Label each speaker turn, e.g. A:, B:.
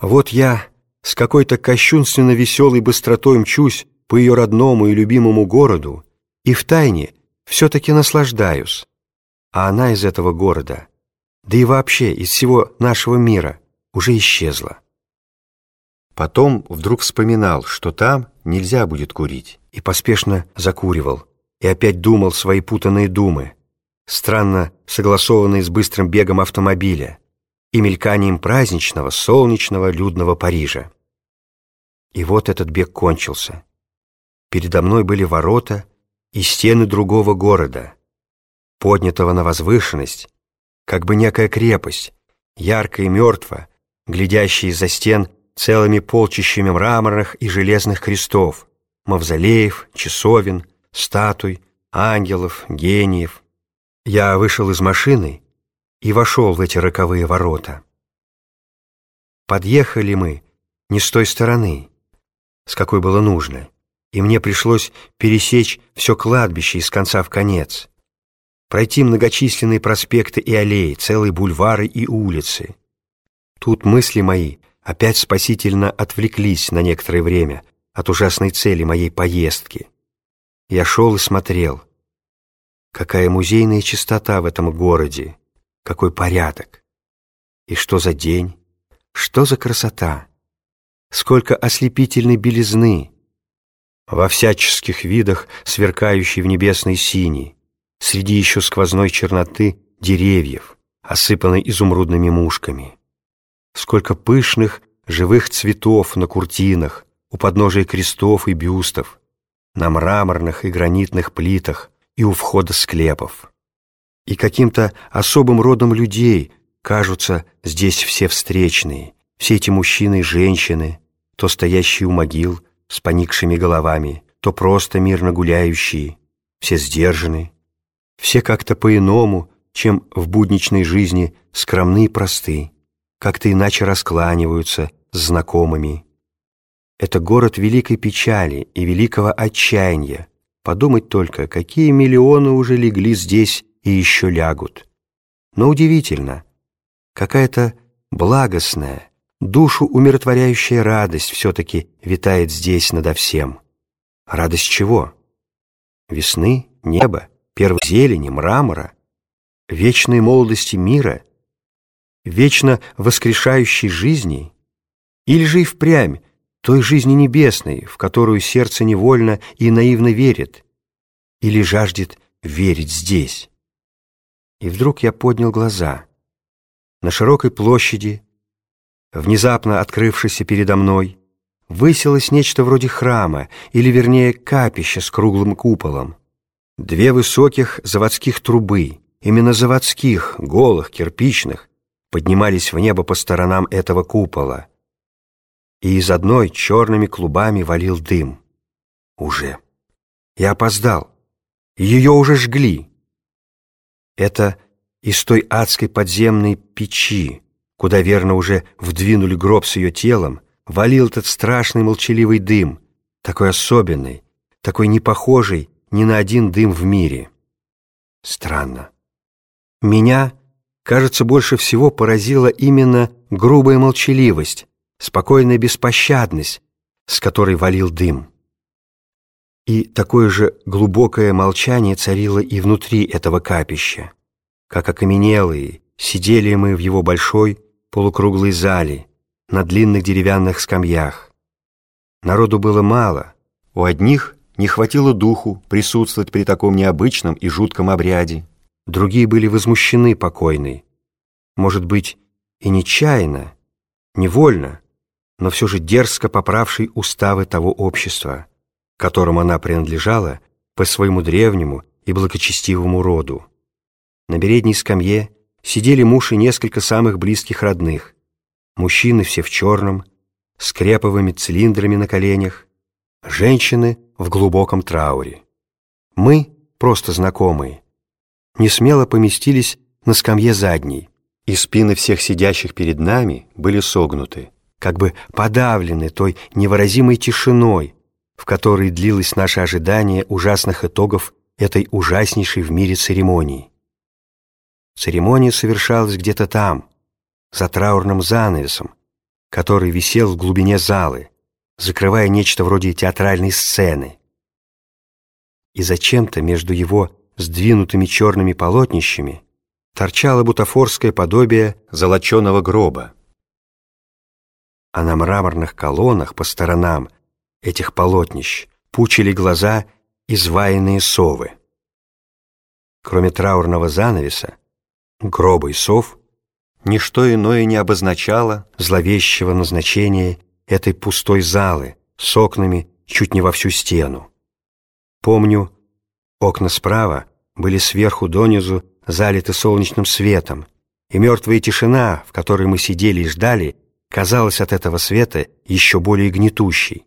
A: Вот я с какой-то кощунственно веселой быстротой мчусь по ее родному и любимому городу и втайне все-таки наслаждаюсь. А она из этого города, да и вообще из всего нашего мира, уже исчезла. Потом вдруг вспоминал, что там нельзя будет курить, и поспешно закуривал, и опять думал свои путанные думы, странно согласованные с быстрым бегом автомобиля, и мельканием праздничного, солнечного, людного Парижа. И вот этот бег кончился. Передо мной были ворота и стены другого города, поднятого на возвышенность, как бы некая крепость, яркая и мертва, глядящая из-за стен целыми полчищами мраморных и железных крестов, мавзолеев, часовен, статуй, ангелов, гениев. Я вышел из машины и вошел в эти роковые ворота. Подъехали мы не с той стороны, с какой было нужно, и мне пришлось пересечь все кладбище из конца в конец, пройти многочисленные проспекты и аллеи, целые бульвары и улицы. Тут мысли мои опять спасительно отвлеклись на некоторое время от ужасной цели моей поездки. Я шел и смотрел. Какая музейная чистота в этом городе, какой порядок! И что за день? Что за красота? Сколько ослепительной белизны! Во всяческих видах, сверкающей в небесной синей, среди еще сквозной черноты деревьев, осыпанной изумрудными мушками. Сколько пышных, живых цветов на куртинах, у подножия крестов и бюстов, на мраморных и гранитных плитах и у входа склепов и каким-то особым родом людей кажутся здесь все встречные, все эти мужчины и женщины, то стоящие у могил с поникшими головами, то просто мирно гуляющие, все сдержаны, все как-то по-иному, чем в будничной жизни скромны и просты, как-то иначе раскланиваются с знакомыми. Это город великой печали и великого отчаяния. Подумать только, какие миллионы уже легли здесь и еще лягут. Но удивительно, какая-то благостная, душу умиротворяющая радость все-таки витает здесь надо всем. Радость чего? Весны, неба, первой зелени, мрамора, вечной молодости мира, вечно воскрешающей жизни, или же и впрямь той жизни небесной, в которую сердце невольно и наивно верит, или жаждет верить здесь. И вдруг я поднял глаза. На широкой площади, внезапно открывшейся передо мной, высилось нечто вроде храма, или, вернее, капища с круглым куполом. Две высоких заводских трубы, именно заводских, голых, кирпичных, поднимались в небо по сторонам этого купола. И из одной черными клубами валил дым. Уже. Я опоздал. Ее уже жгли. Это из той адской подземной печи, куда верно уже вдвинули гроб с ее телом, валил этот страшный молчаливый дым, такой особенный, такой непохожий ни на один дым в мире. Странно. Меня, кажется, больше всего поразила именно грубая молчаливость, спокойная беспощадность, с которой валил дым. И такое же глубокое молчание царило и внутри этого капища. Как окаменелые, сидели мы в его большой полукруглой зале на длинных деревянных скамьях. Народу было мало, у одних не хватило духу присутствовать при таком необычном и жутком обряде, другие были возмущены покойной. Может быть, и нечаянно, невольно, но все же дерзко поправшей уставы того общества, которому она принадлежала по своему древнему и благочестивому роду. На передней скамье сидели муж и несколько самых близких родных. Мужчины все в черном, с креповыми цилиндрами на коленях, женщины в глубоком трауре. Мы, просто знакомые, не смело поместились на скамье задней, и спины всех сидящих перед нами были согнуты, как бы подавлены той невыразимой тишиной, в которой длилось наше ожидание ужасных итогов этой ужаснейшей в мире церемонии. Церемония совершалась где-то там, за траурным занавесом, который висел в глубине залы, закрывая нечто вроде театральной сцены. И зачем-то между его сдвинутыми черными полотнищами торчало бутафорское подобие золоченого гроба. А на мраморных колоннах по сторонам этих полотнищ пучили глаза изваянные совы. Кроме траурного занавеса, гроба и сов, ничто иное не обозначало зловещего назначения этой пустой залы с окнами чуть не во всю стену. Помню, окна справа были сверху донизу залиты солнечным светом, и мертвая тишина, в которой мы сидели и ждали, казалась от этого света еще более гнетущей.